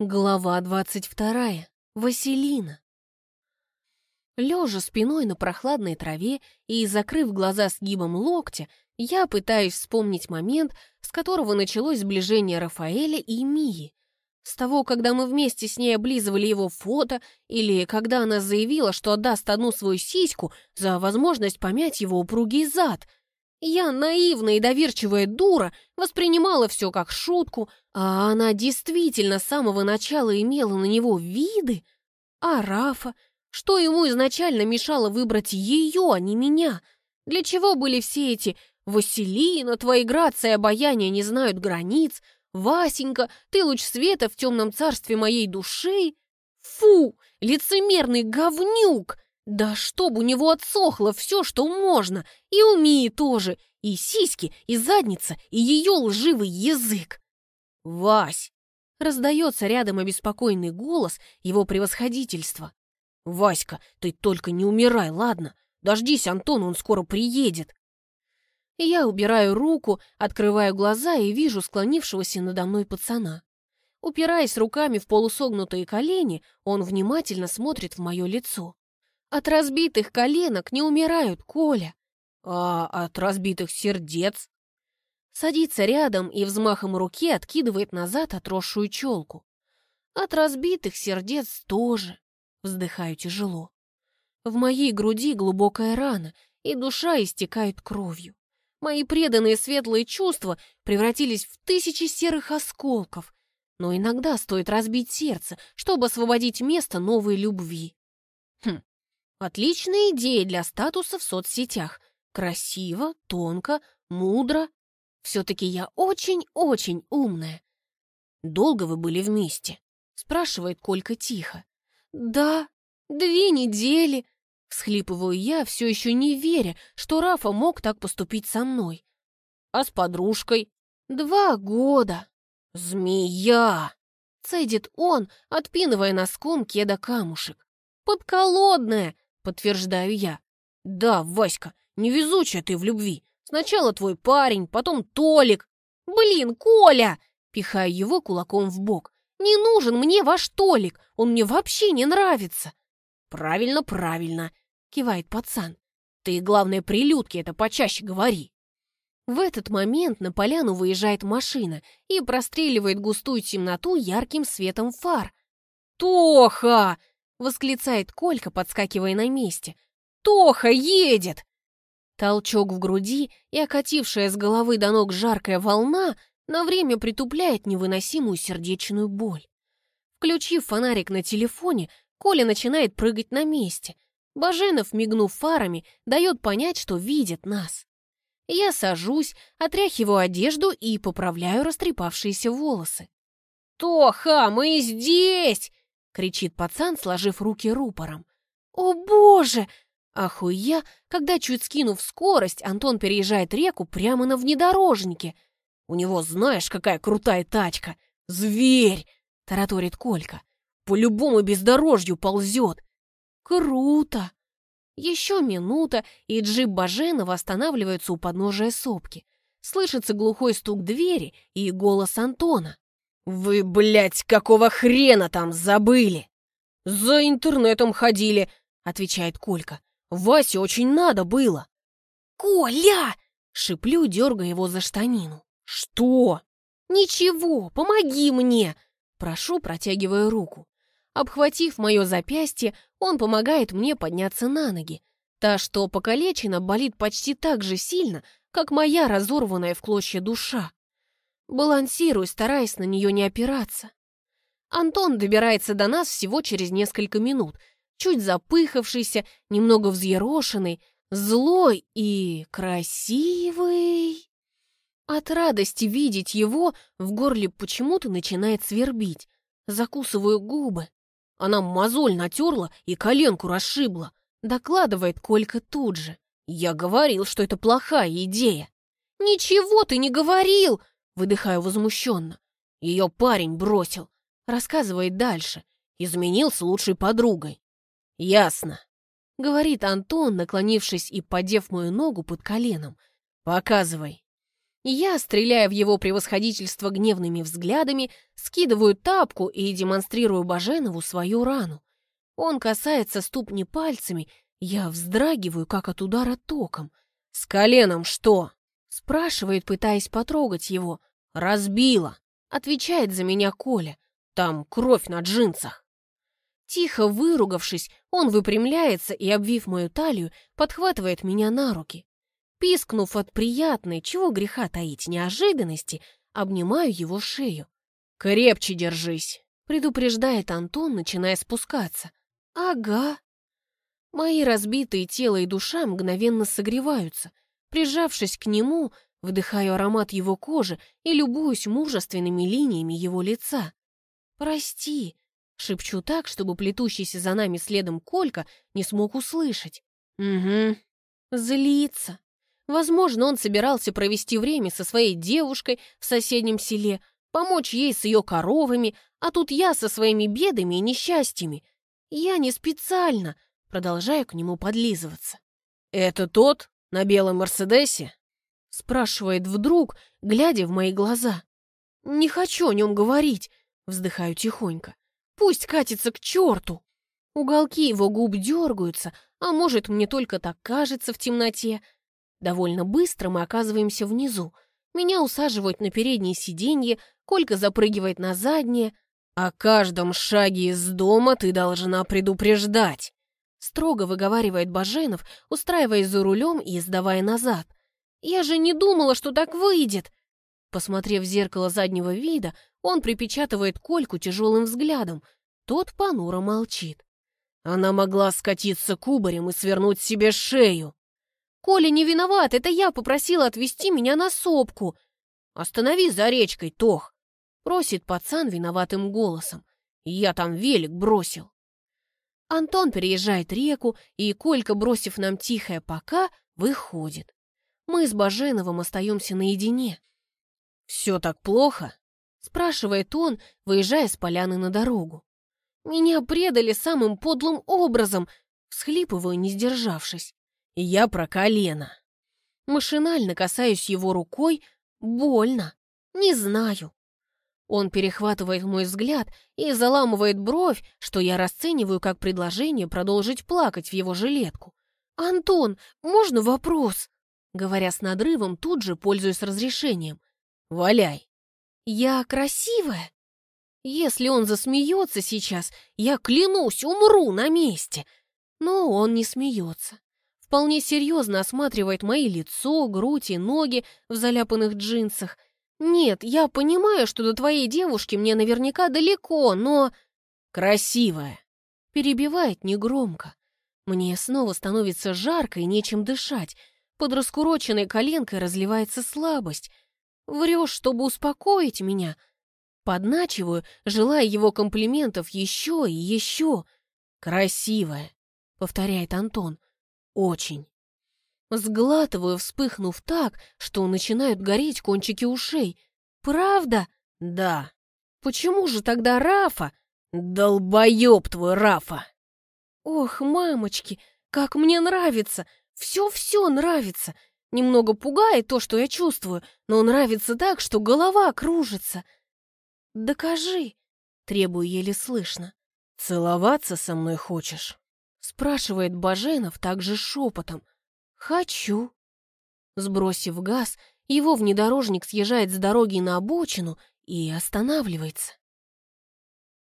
Глава двадцать вторая. Василина. Лежа спиной на прохладной траве и закрыв глаза сгибом локтя, я пытаюсь вспомнить момент, с которого началось сближение Рафаэля и Мии. С того, когда мы вместе с ней облизывали его фото, или когда она заявила, что отдаст одну свою сиську за возможность помять его упругий зад — я, наивная и доверчивая дура, воспринимала все как шутку, а она действительно с самого начала имела на него виды. А Рафа? Что ему изначально мешало выбрать ее, а не меня? Для чего были все эти «Василина, твои грации и обаяние не знают границ», «Васенька, ты луч света в темном царстве моей души»? Фу, лицемерный говнюк! Да чтоб у него отсохло все, что можно, и у Мии тоже, и сиськи, и задница, и ее лживый язык. «Вась!» — раздается рядом обеспокоенный голос его превосходительства. «Васька, ты только не умирай, ладно? Дождись Антона, он скоро приедет!» Я убираю руку, открываю глаза и вижу склонившегося надо мной пацана. Упираясь руками в полусогнутые колени, он внимательно смотрит в мое лицо. От разбитых коленок не умирают, Коля. А от разбитых сердец? Садится рядом и взмахом руки откидывает назад отросшую челку. От разбитых сердец тоже. Вздыхаю тяжело. В моей груди глубокая рана, и душа истекает кровью. Мои преданные светлые чувства превратились в тысячи серых осколков, но иногда стоит разбить сердце, чтобы освободить место новой любви. Хм, Отличная идея для статуса в соцсетях. Красиво, тонко, мудро. Все-таки я очень-очень умная. «Долго вы были вместе?» — спрашивает Колька тихо. «Да, две недели», — всхлипываю я, все еще не веря, что Рафа мог так поступить со мной. «А с подружкой?» «Два года». «Змея!» — цедит он, отпинывая носком кеда камушек. «Подколодная!» Подтверждаю я. «Да, Васька, невезучая ты в любви. Сначала твой парень, потом Толик. Блин, Коля!» Пихаю его кулаком в бок. «Не нужен мне ваш Толик, он мне вообще не нравится!» «Правильно, правильно!» — кивает пацан. «Ты, главное, прилюдки это почаще говори!» В этот момент на поляну выезжает машина и простреливает густую темноту ярким светом фар. «Тоха!» Восклицает Колька, подскакивая на месте. «Тоха едет!» Толчок в груди и окатившая с головы до ног жаркая волна на время притупляет невыносимую сердечную боль. Включив фонарик на телефоне, Коля начинает прыгать на месте. Баженов, мигнув фарами, дает понять, что видит нас. Я сажусь, отряхиваю одежду и поправляю растрепавшиеся волосы. «Тоха, мы здесь!» Кричит пацан, сложив руки рупором. «О, боже!» Ахуя, когда, чуть скинув скорость, Антон переезжает реку прямо на внедорожнике. «У него знаешь, какая крутая тачка! Зверь!» — тараторит Колька. «По любому бездорожью ползет!» «Круто!» Еще минута, и джип Баженова останавливается у подножия сопки. Слышится глухой стук двери и голос Антона. «Вы, блядь, какого хрена там забыли?» «За интернетом ходили», — отвечает Колька. «Васе очень надо было». «Коля!» — шиплю, дергая его за штанину. «Что?» «Ничего, помоги мне!» Прошу, протягивая руку. Обхватив мое запястье, он помогает мне подняться на ноги. Та, что покалечена, болит почти так же сильно, как моя разорванная в клочья душа. Балансирую, стараясь на нее не опираться. Антон добирается до нас всего через несколько минут, чуть запыхавшийся, немного взъерошенный, злой и красивый. От радости видеть его в горле почему-то начинает свербить. Закусываю губы. Она мозоль натерла и коленку расшибла, докладывает Колька тут же. Я говорил, что это плохая идея. «Ничего ты не говорил!» Выдыхаю возмущенно. Ее парень бросил. Рассказывает дальше. Изменил с лучшей подругой. Ясно. Говорит Антон, наклонившись и подев мою ногу под коленом. Показывай. Я, стреляя в его превосходительство гневными взглядами, скидываю тапку и демонстрирую Баженову свою рану. Он касается ступни пальцами, я вздрагиваю, как от удара током. «С коленом что?» — спрашивает, пытаясь потрогать его. «Разбила», — отвечает за меня Коля. «Там кровь на джинсах». Тихо выругавшись, он выпрямляется и, обвив мою талию, подхватывает меня на руки. Пискнув от приятной, чего греха таить, неожиданности, обнимаю его шею. «Крепче держись», — предупреждает Антон, начиная спускаться. «Ага». Мои разбитые тело и душа мгновенно согреваются. Прижавшись к нему, вдыхаю аромат его кожи и любуюсь мужественными линиями его лица. «Прости», Шепчу так, чтобы плетущийся за нами следом Колька не смог услышать. Угу. Злится. Возможно, он собирался провести время со своей девушкой в соседнем селе, помочь ей с ее коровами, а тут я со своими бедами и несчастьями. Я не специально, продолжаю к нему подлизываться. «Это тот на белом Мерседесе?» Спрашивает вдруг, глядя в мои глаза. «Не хочу о нем говорить», вздыхаю тихонько. Пусть катится к черту. Уголки его губ дергаются, а может, мне только так кажется в темноте. Довольно быстро мы оказываемся внизу. Меня усаживают на переднее сиденье, Колька запрыгивает на заднее. «О каждом шаге из дома ты должна предупреждать», строго выговаривает Баженов, устраиваясь за рулем и сдавая назад. «Я же не думала, что так выйдет!» Посмотрев в зеркало заднего вида, он припечатывает Кольку тяжелым взглядом. Тот понуро молчит. Она могла скатиться кубарем и свернуть себе шею. «Коля не виноват, это я попросила отвезти меня на сопку. Останови за речкой, Тох!» Просит пацан виноватым голосом. «Я там велик бросил». Антон переезжает реку, и Колька, бросив нам тихое «пока», выходит. Мы с Баженовым остаемся наедине. «Все так плохо?» — спрашивает он, выезжая с поляны на дорогу. «Меня предали самым подлым образом!» — всхлипываю, не сдержавшись. «Я про колено!» Машинально касаюсь его рукой. Больно. Не знаю. Он перехватывает мой взгляд и заламывает бровь, что я расцениваю как предложение продолжить плакать в его жилетку. «Антон, можно вопрос?» Говоря с надрывом, тут же пользуюсь разрешением. Валяй. Я красивая? Если он засмеется сейчас, я клянусь, умру на месте. Но он не смеется. Вполне серьезно осматривает мои лицо, грудь и ноги в заляпанных джинсах. Нет, я понимаю, что до твоей девушки мне наверняка далеко, но... Красивая. Перебивает негромко. Мне снова становится жарко и нечем дышать. Под раскуроченной коленкой разливается слабость — Врешь, чтобы успокоить меня. Подначиваю, желая его комплиментов еще и еще. Красивая, повторяет Антон. Очень. Сглатываю, вспыхнув так, что начинают гореть кончики ушей. Правда? Да. Почему же тогда Рафа? Долбоеб твой Рафа! Ох, мамочки, как мне нравится! Все-все нравится! Немного пугает то, что я чувствую, но нравится так, что голова кружится. «Докажи», — требую еле слышно. «Целоваться со мной хочешь?» — спрашивает Баженов также шепотом. «Хочу». Сбросив газ, его внедорожник съезжает с дороги на обочину и останавливается.